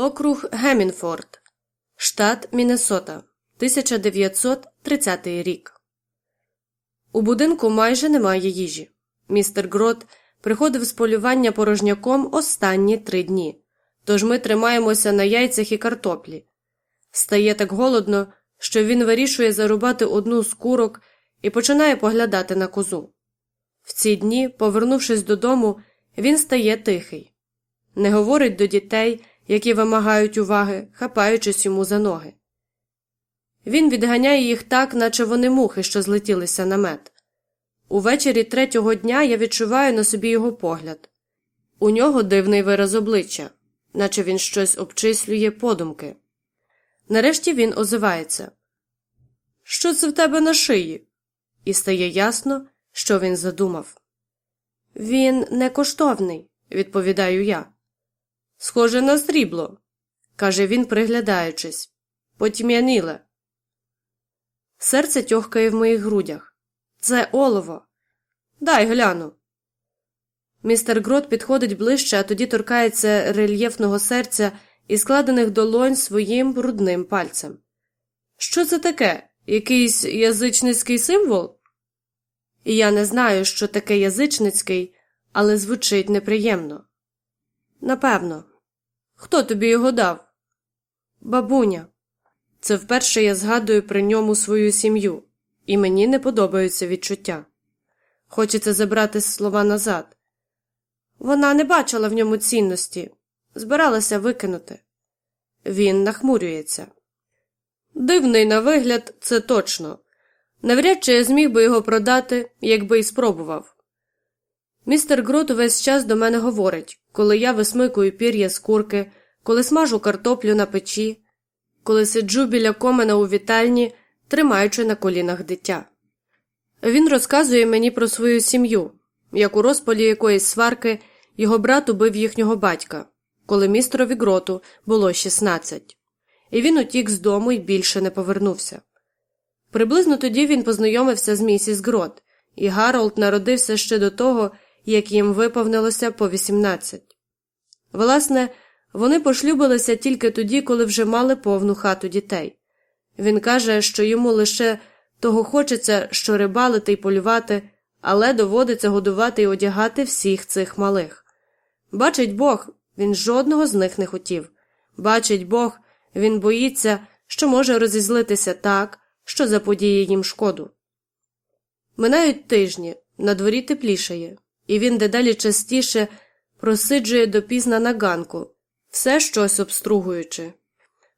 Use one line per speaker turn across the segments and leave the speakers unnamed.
Округ Гемінфорд, штат Міннесота, 1930 рік. У будинку майже немає їжі. Містер Грот приходив з полювання порожняком останні три дні. Тож ми тримаємося на яйцях і картоплі. Стає так голодно, що він вирішує зарубати одну з курок і починає поглядати на козу. В ці дні, повернувшись додому, він стає тихий, не говорить до дітей, які вимагають уваги, хапаючись йому за ноги. Він відганяє їх так, наче вони мухи, що злетілися на мед. Увечері третього дня я відчуваю на собі його погляд. У нього дивний вираз обличчя, наче він щось обчислює подумки. Нарешті він озивається Що це в тебе на шиї? І стає ясно, що він задумав. Він не коштовний, відповідаю я. Схоже на срібло, каже він, приглядаючись, потьмяніле. Серце тьохкає в моїх грудях. Це олово. Дай гляну. Містер Грот підходить ближче, а тоді торкається рельєфного серця і складених долонь своїм брудним пальцем. Що це таке? Якийсь язичницький символ? І я не знаю, що таке язичницький, але звучить неприємно. Напевно. Хто тобі його дав? Бабуня. Це вперше я згадую при ньому свою сім'ю, і мені не подобаються відчуття. Хочеться забрати слова назад. Вона не бачила в ньому цінності, збиралася викинути. Він нахмурюється. Дивний на вигляд, це точно. Навряд чи я зміг би його продати, якби й спробував. Містер Грот увесь час до мене говорить, коли я висмикую пір'я з курки, коли смажу картоплю на печі, коли сиджу біля комена у вітальні, тримаючи на колінах дитя. Він розказує мені про свою сім'ю, як у розпалі якоїсь сварки його брат убив їхнього батька, коли містерові Гроту було 16, і він утік з дому і більше не повернувся. Приблизно тоді він познайомився з місіс Грот, і Гаролд народився ще до того, як їм виповнилося по 18. Власне, вони пошлюбилися тільки тоді, коли вже мали повну хату дітей. Він каже, що йому лише того хочеться, що рибалити й полювати, але доводиться годувати й одягати всіх цих малих. Бачить Бог, він жодного з них не хотів. Бачить Бог, він боїться, що може розізлитися так, що заподіє їм шкоду. Минають тижні, на дворі теплішає, і він дедалі частіше просиджує допізна на ганку, все щось обстругуючи.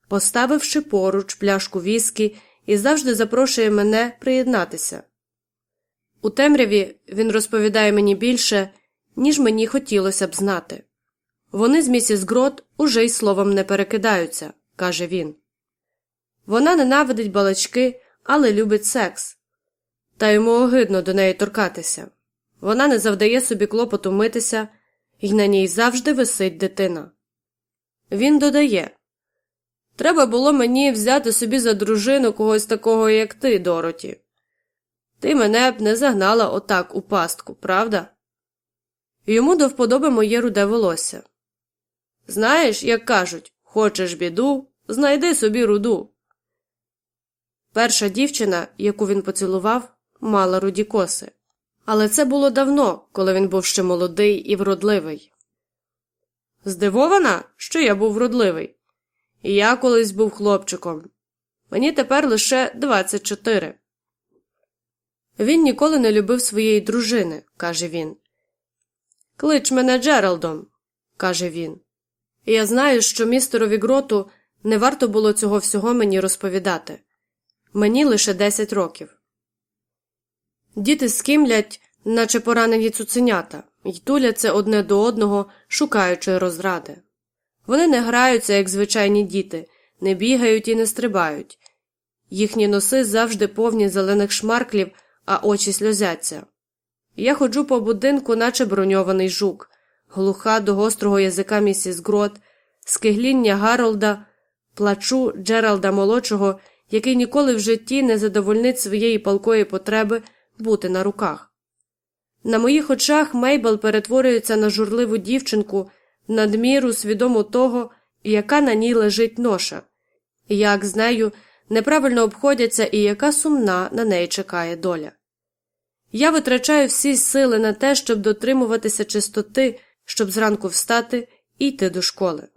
Поставивши поруч пляшку віскі і завжди запрошує мене приєднатися. У темряві він розповідає мені більше, ніж мені хотілося б знати. Вони з місіс Грот уже й словом не перекидаються, каже він. Вона ненавидить балачки, але любить секс, та йому огидно до неї торкатися. Вона не завдає собі клопоту митися, і на ній завжди висить дитина. Він додає Треба було мені взяти собі за дружину когось такого, як ти, Дороті. Ти мене б не загнала отак у пастку, правда? Йому до вподоби моє руде волосся. Знаєш, як кажуть, хочеш біду, знайди собі руду. Перша дівчина, яку він поцілував, мала руді коси. Але це було давно, коли він був ще молодий і вродливий. Здивована, що я був вродливий. І я колись був хлопчиком. Мені тепер лише 24. Він ніколи не любив своєї дружини, каже він. Клич мене Джералдом, каже він. І я знаю, що містерові гроту не варто було цього всього мені розповідати. Мені лише 10 років. Діти скимлять, наче поранені цуценята, й туляться одне до одного, шукаючи розради. Вони не граються, як звичайні діти, не бігають і не стрибають. Їхні носи завжди повні зелених шмарклів, а очі сльозяться. Я ходжу по будинку, наче броньований жук, глуха до гострого язика місіс Грот, скигління Гаролда, плачу Джералда молодшого, який ніколи в житті не задовольнить своєї палкої потреби бути на руках. На моїх очах Мейбл перетворюється на журливу дівчинку, надміру свідому того, яка на ній лежить ноша, як з нею неправильно обходяться і яка сумна на неї чекає доля. Я витрачаю всі сили на те, щоб дотримуватися чистоти, щоб зранку встати і йти до школи.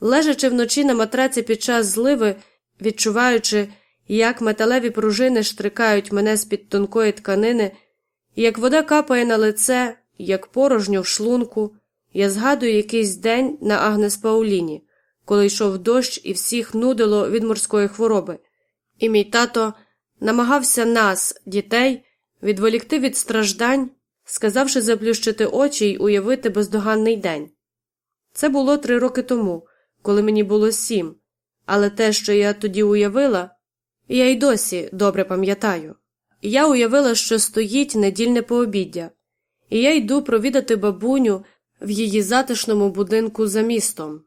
Лежачи вночі на матраці під час зливи, відчуваючи, як металеві пружини штрикають мене з під тонкої тканини, як вода капає на лице, як порожньо в шлунку, я згадую якийсь день на Агнес Пауліні, коли йшов дощ і всіх нудило від морської хвороби, і мій тато намагався нас, дітей, відволікти від страждань, сказавши заплющити очі й уявити бездоганний день. Це було три роки тому, коли мені було сім, але те, що я тоді уявила, я й досі добре пам'ятаю. Я уявила, що стоїть недільне пообіддя, і я йду провідати бабуню в її затишному будинку за містом,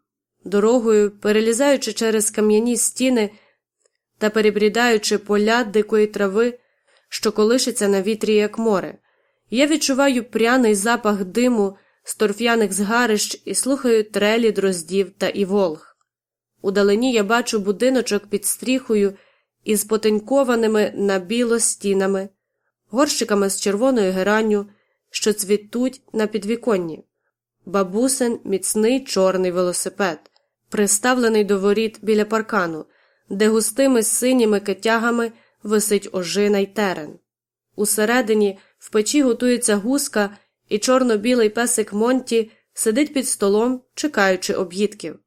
дорогою, перелізаючи через кам'яні стіни та перебрідаючи поля дикої трави, що колишиться на вітрі, як море, я відчуваю пряний запах диму з торф'яних згарищ і слухаю трелі дроздів та іволг. Удалині я бачу будиночок під стріхою із потенькованими на біло стінами, горщиками з червоною геранню, що цвітуть на підвіконні, бабусин міцний чорний велосипед, приставлений до воріт біля паркану, де густими синіми кетягами висить ожина й терен. Усередині в печі готується гуска, і чорно-білий песик Монті сидить під столом, чекаючи об'їдків.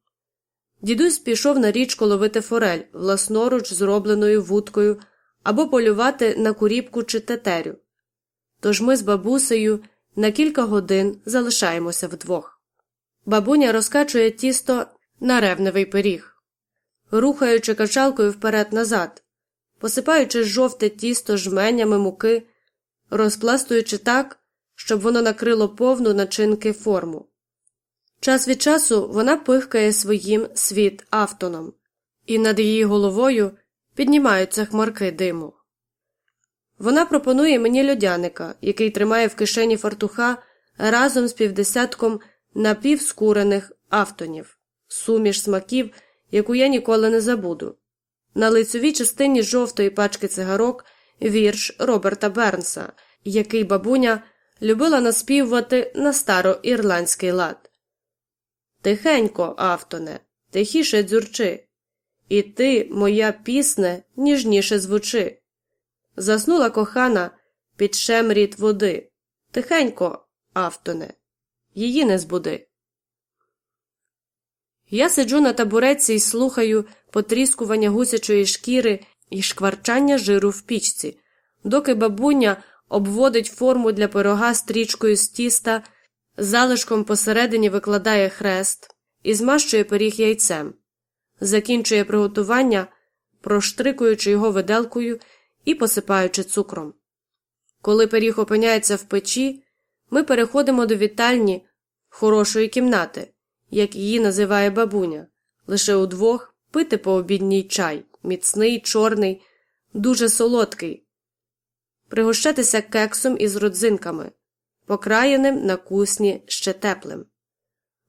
Дідусь пішов на річку ловити форель, власноруч зробленою вудкою, або полювати на куріпку чи тетерю. Тож ми з бабусею на кілька годин залишаємося вдвох. Бабуня розкачує тісто на ревневий пиріг, рухаючи качалкою вперед назад, посипаючи жовте тісто жменями муки, розпластуючи так, щоб воно накрило повну начинки форму. Час від часу вона пихкає своїм світ автоном, і над її головою піднімаються хмарки диму. Вона пропонує мені льодяника, який тримає в кишені фартуха разом з півдесятком напівскурених автонів, суміш смаків, яку я ніколи не забуду. На лицевій частині жовтої пачки цигарок вірш Роберта Бернса, який бабуня любила наспівувати на староірландський лад. Тихенько, Автоне, тихіше дзюрчи, і ти, моя пісне, ніжніше звучи. Заснула кохана під шемріт води. Тихенько, Автоне, її не збуди. Я сиджу на табуреці і слухаю потріскування гусячої шкіри і шкварчання жиру в пічці, доки бабуня обводить форму для пирога стрічкою з тіста, залишком посередині викладає хрест і змащує пиріг яйцем, закінчує приготування, проштрикуючи його виделкою і посипаючи цукром. Коли пиріг опиняється в печі, ми переходимо до вітальні хорошої кімнати, як її називає бабуня, лише удвох пити пообідній чай, міцний, чорний, дуже солодкий, пригощатися кексом із родзинками, покраєним на кусні ще теплим.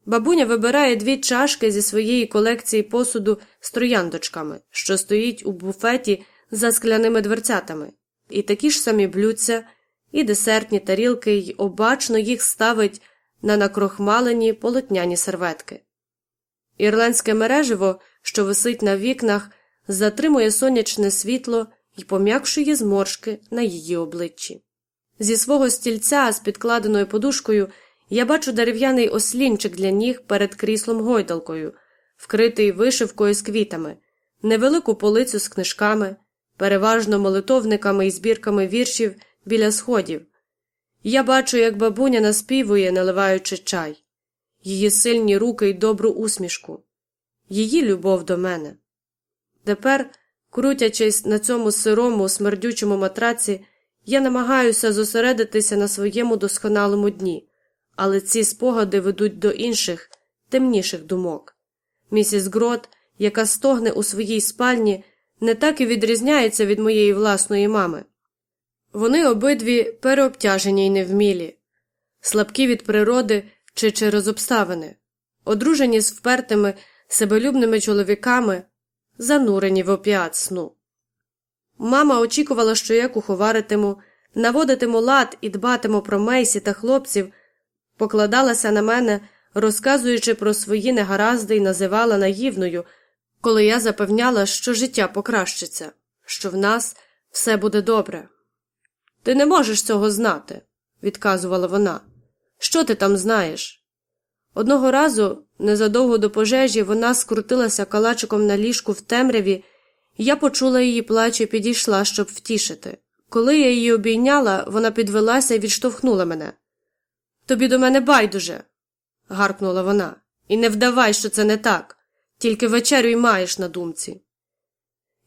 Бабуня вибирає дві чашки зі своєї колекції посуду з трояндочками, що стоїть у буфеті за скляними дверцятами, і такі ж самі блюдця, і десертні тарілки й обачно їх ставить на накрохмалені полотняні серветки. Ірландське мереживо, що висить на вікнах, затримує сонячне світло і пом'якшує зморшки на її обличчі. Зі свого стільця з підкладеною подушкою я бачу дерев'яний ослінчик для ніг перед кріслом гойдалкою, вкритий вишивкою з квітами, невелику полицю з книжками, переважно молитовниками і збірками віршів біля сходів. Я бачу, як бабуня наспівує, наливаючи чай, її сильні руки й добру усмішку, її любов до мене. Тепер, крутячись на цьому сирому, смердючому матраці, я намагаюся зосередитися на своєму досконалому дні, але ці спогади ведуть до інших, темніших думок. Місіс Грот, яка стогне у своїй спальні, не так і відрізняється від моєї власної мами. Вони обидві переобтяжені й невмілі, слабкі від природи чи через обставини, одружені з впертими, себелюбними чоловіками, занурені в опіат сну. Мама очікувала, що я куховаритиму, наводитиму лад і дбатиму про Мейсі та хлопців, покладалася на мене, розказуючи про свої негаразди і називала наївною, коли я запевняла, що життя покращиться, що в нас все буде добре. Ти не можеш цього знати, відказувала вона. Що ти там знаєш? Одного разу, незадовго до пожежі, вона скрутилася калачиком на ліжку в темряві, я почула її плач і підійшла, щоб втішити. Коли я її обійняла, вона підвелася і відштовхнула мене. Тобі до мене байдуже. гаркнула вона. І не вдавай, що це не так, тільки вечерю й маєш на думці.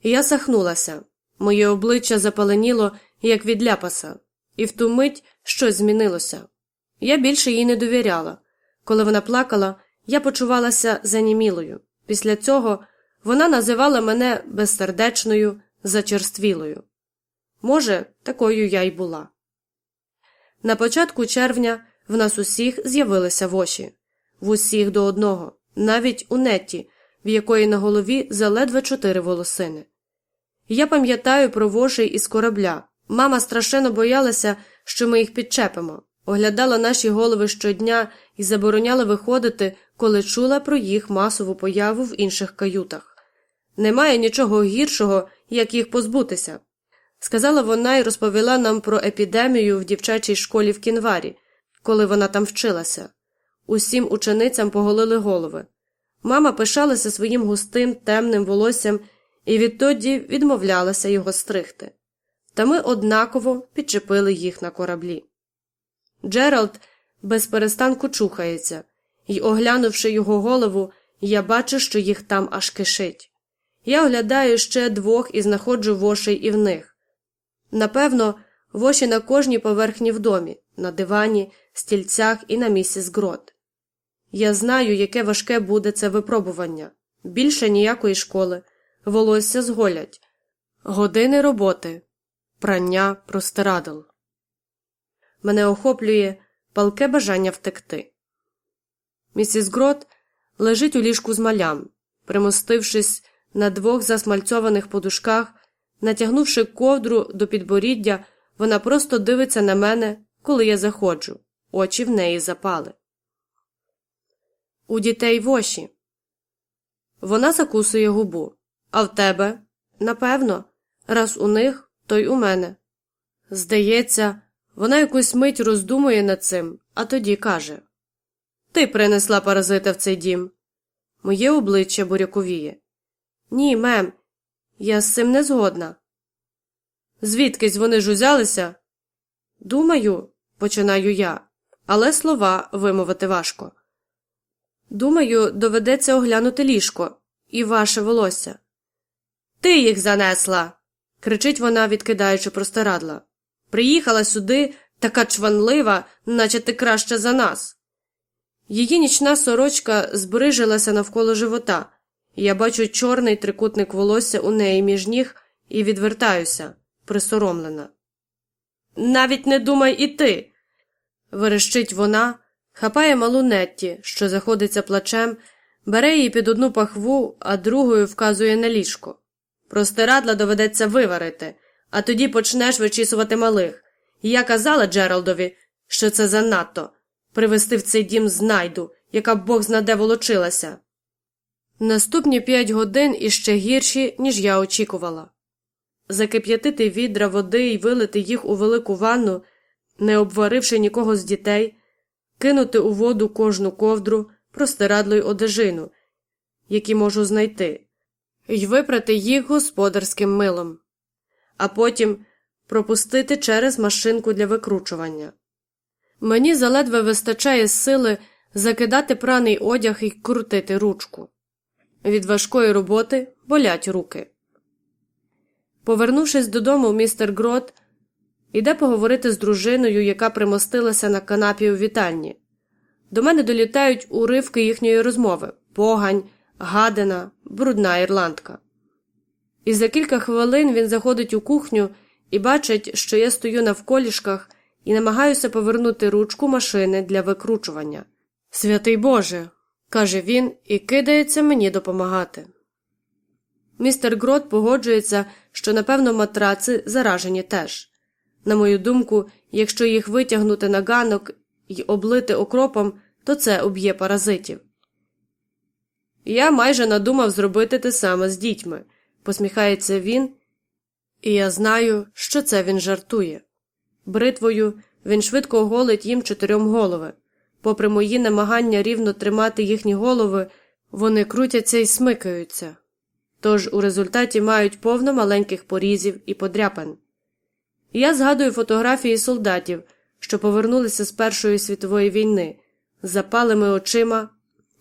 Я сахнулася. Моє обличчя запаленіло, як від ляпаса, і в ту мить щось змінилося. Я більше їй не довіряла. Коли вона плакала, я почувалася занімілою. Після цього вона називала мене безсердечною, зачерствілою. Може, такою я й була. На початку червня в нас усіх з'явилися воші, в усіх до одного, навіть у Нетті, в якої на голові заледве чотири волосини. Я пам'ятаю про вошей із корабля. Мама страшенно боялася, що ми їх підчепимо, оглядала наші голови щодня і забороняла виходити, коли чула про їх масову появу в інших каютах. Немає нічого гіршого, як їх позбутися. Сказала вона і розповіла нам про епідемію в дівчачій школі в кінварі, коли вона там вчилася. Усім ученицям поголили голови. Мама пишалася своїм густим, темним волоссям і відтоді відмовлялася його стригти. Та ми однаково підчепили їх на кораблі. Джеральд без перестанку чухається, і, оглянувши його голову, я бачу, що їх там аж кишить. Я оглядаю ще двох і знаходжу вошей і в них. Напевно, воші на кожній поверхні в домі, на дивані, стільцях і на місіс Грот. Я знаю, яке важке буде це випробування. Більше ніякої школи, волосся зголять, години роботи, прання простирадл. Мене охоплює палке бажання втекти. Місіс Грот лежить у ліжку з малям, примостившись на двох засмальцьованих подушках, натягнувши ковдру до підборіддя, вона просто дивиться на мене, коли я заходжу, очі в неї запали. У дітей воші. Вона закусує губу. А в тебе? Напевно, раз у них, то й у мене. Здається, вона якусь мить роздумує над цим, а тоді каже Ти принесла паразита в цей дім. Моє обличчя буряковіє. Ні, мем, я з цим не згодна. Звідкись вони ж узялися? Думаю, починаю я, але слова вимовити важко. Думаю, доведеться оглянути ліжко і ваше волосся. Ти їх занесла. кричить вона, відкидаючи простирадла. Приїхала сюди така чванлива, наче ти краще за нас. Її нічна сорочка збрижилася навколо живота, я бачу чорний трикутник волосся у неї між ніг і відвертаюся, присоромлена. Навіть не думай іти. верещить вона, хапає малу Нетті, що заходиться плачем, бере її під одну пахву, а другою вказує на ліжко. Простирадла доведеться виварити, а тоді почнеш вичісувати малих. Я казала Джералдові, що це занадто привести в цей дім знайду, яка б Бог знаде волочилася. Наступні п'ять годин іще гірші, ніж я очікувала. Закип'ятити відра води і вилити їх у велику ванну, не обваривши нікого з дітей, кинути у воду кожну ковдру, простирадло й одежину, які можу знайти, й випрати їх господарським милом, а потім пропустити через машинку для викручування. Мені заледве вистачає сили закидати праний одяг і крутити ручку. Від важкої роботи болять руки. Повернувшись додому, містер Грот іде поговорити з дружиною, яка примостилася на канапі у вітальні. До мене долітають уривки їхньої розмови погань, гадина, брудна ірландка. І за кілька хвилин він заходить у кухню і бачить, що я стою навколішках і намагаюся повернути ручку машини для викручування. Святий Боже, каже він і кидається мені допомагати. Містер Грот погоджується, що, напевно, матраци заражені теж. На мою думку, якщо їх витягнути на ганок і облити окропом, то це уб'є паразитів. Я майже надумав зробити те саме з дітьми, посміхається він, і я знаю, що це він жартує. Бритвою він швидко оголить їм чотирьом голови. Попри мої намагання рівно тримати їхні голови, вони крутяться і смикаються. Тож у результаті мають повно маленьких порізів і подряпин. Я згадую фотографії солдатів, що повернулися з Першої світової війни, запалими очима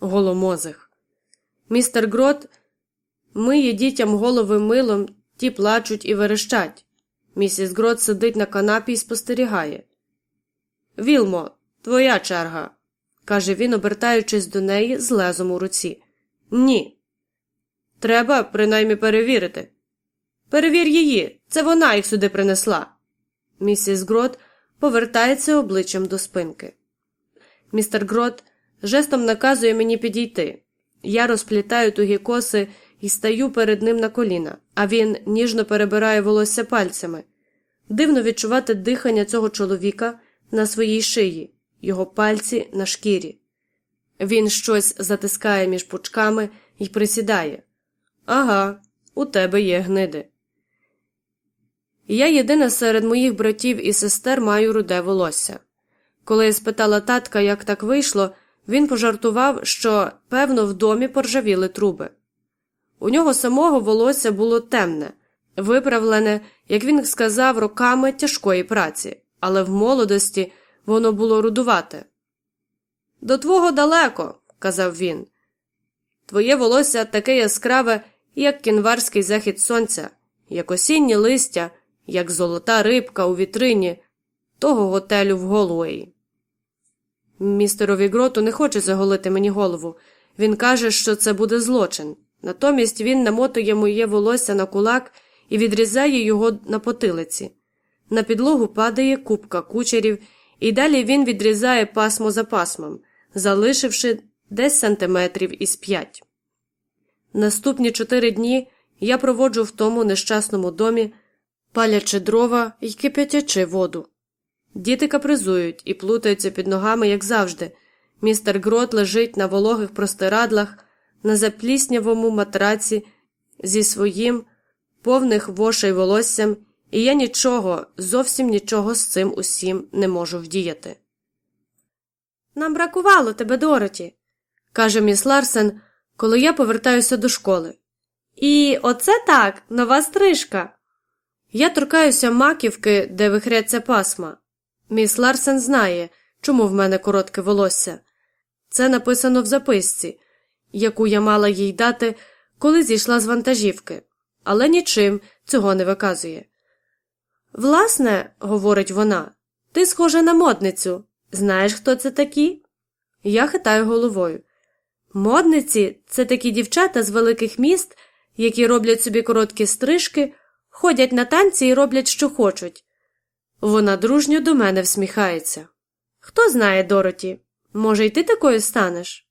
голомозих. Містер Грот миє дітям голови милом, ті плачуть і верещать. Місіс Грот сидить на канапі і спостерігає. Вілмо, твоя черга, каже він, обертаючись до неї з лезом у руці. Ні. Треба принаймні перевірити. Перевір її, це вона їх сюди принесла. Місіс Грот повертається обличчям до спинки. Містер Грот жестом наказує мені підійти. Я розплітаю тугі коси і стаю перед ним на коліна, а він ніжно перебирає волосся пальцями. Дивно відчувати дихання цього чоловіка на своїй шиї, його пальці на шкірі. Він щось затискає між пучками і присідає. Ага, у тебе є гниди. Я єдина серед моїх братів і сестер маю руде волосся. Коли я спитала татка, як так вийшло, він пожартував, що, певно, в домі поржавіли труби. У нього самого волосся було темне, виправлене, як він сказав, роками тяжкої праці, але в молодості воно було рудувате. До твого далеко, казав він. Твоє волосся таке яскраве, як кінварський захід сонця, як осіннє листя, як золота рибка у вітрині того готелю в Голуеї. Містерові гроту не хоче заголити мені голову. Він каже, що це буде злочин. Натомість він намотує моє волосся на кулак і відрізає його на потилиці. На підлогу падає купка кучерів, і далі він відрізає пасмо за пасмом, залишивши десь сантиметрів із п'ять. Наступні чотири дні я проводжу в тому нещасному домі, палячи дрова і кип'ятячи воду. Діти капризують і плутаються під ногами, як завжди. Містер Грот лежить на вологих простирадлах, на запліснявому матраці зі своїм повних вошей волоссям, і я нічого, зовсім нічого з цим усім не можу вдіяти. Нам бракувало тебе, Дороті, каже міс Ларсен, коли я повертаюся до школи. І оце так, нова стрижка. Я торкаюся маківки, де вихряться пасма. Міс Ларсен знає, чому в мене коротке волосся. Це написано в записці, яку я мала їй дати, коли зійшла з вантажівки, але нічим цього не виказує. Власне, говорить вона, ти схожа на модницю. Знаєш, хто це такі? Я хитаю головою. Модниці це такі дівчата з великих міст, які роблять собі короткі стрижки, ходять на танці і роблять, що хочуть. Вона дружньо до мене всміхається. Хто знає, Дороті, може, й ти такою станеш?